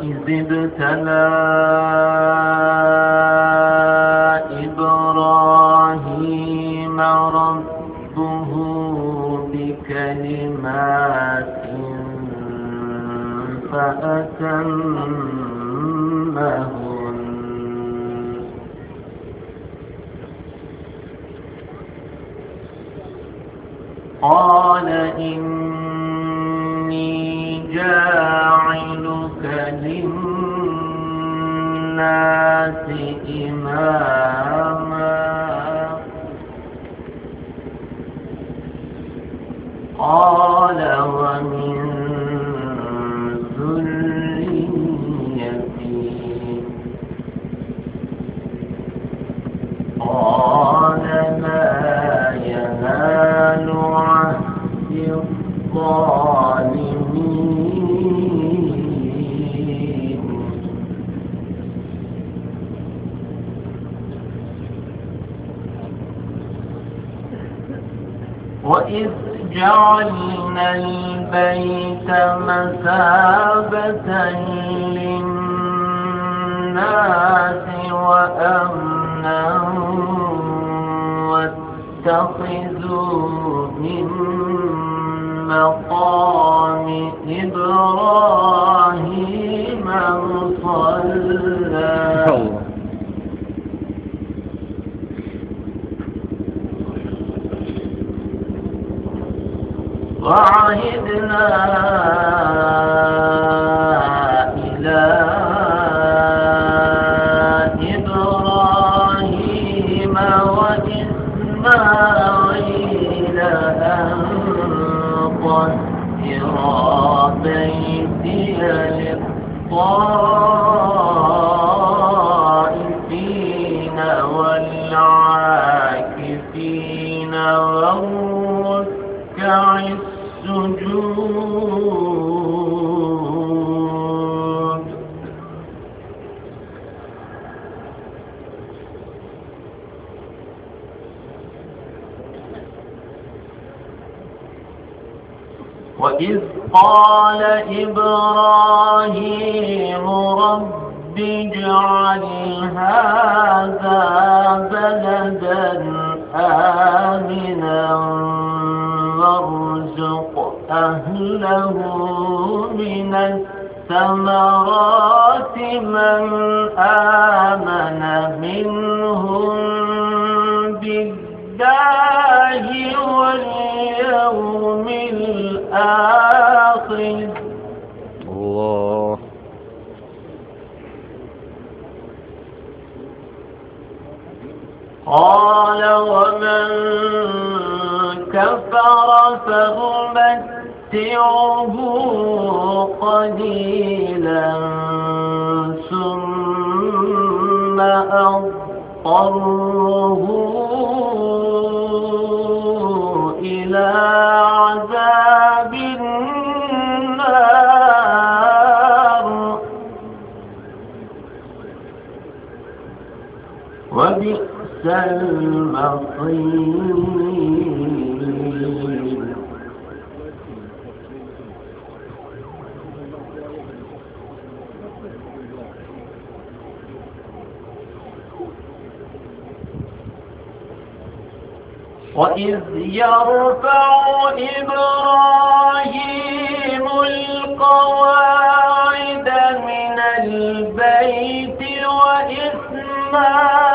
وإذ ابتلى إبراهيم ربه بكلمات فأتمهن. قال إني جاعلك للناس إماما وإذ جعلنا البيت مثابة للناس وأمنا واتخذوا من مقام إبراهيم مصلى الله وعهدنا إلى إبراهيم وإسماعيل أن طهر بيتي للطائفين السجود وإذ قال إبراهيم رب اجعل هذا بلدا آمنا وارزق أهله من الثمرات من آمن منهم بالله واليوم الآخر. الله. قال ومن فأمتعه قليلا ثم أضطره إلى عذاب النار. وبئس المصير. وإذ يرفع إبراهيم القواعد من البيت وإسماعيل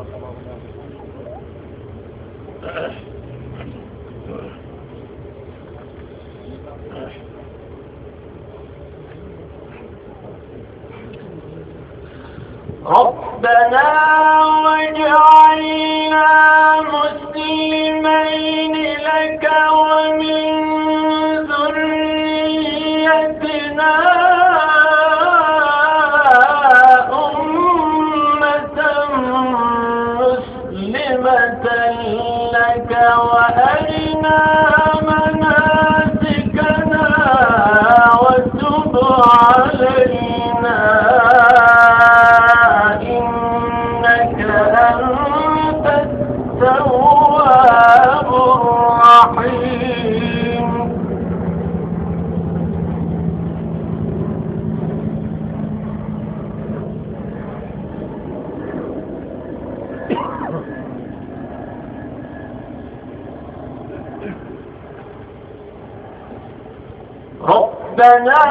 bakalım. ربنا لك وأرنا ربنا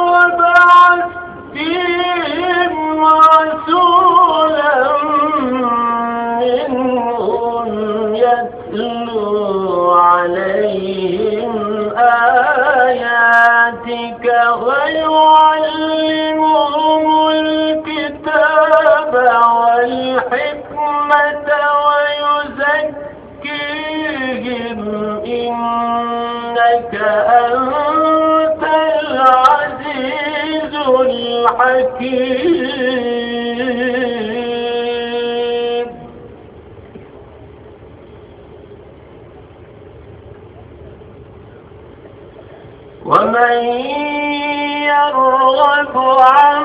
وابعث فيهم رسولا إنك أنت العزيز الحكيم. ومن يرغب عن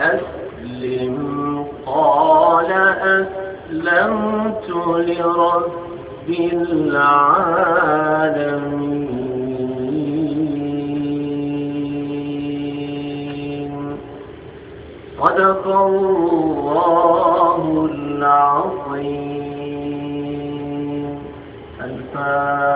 أسلم قال أسلمت لرب العالمين. صدق الله العظيم. الفاتحة.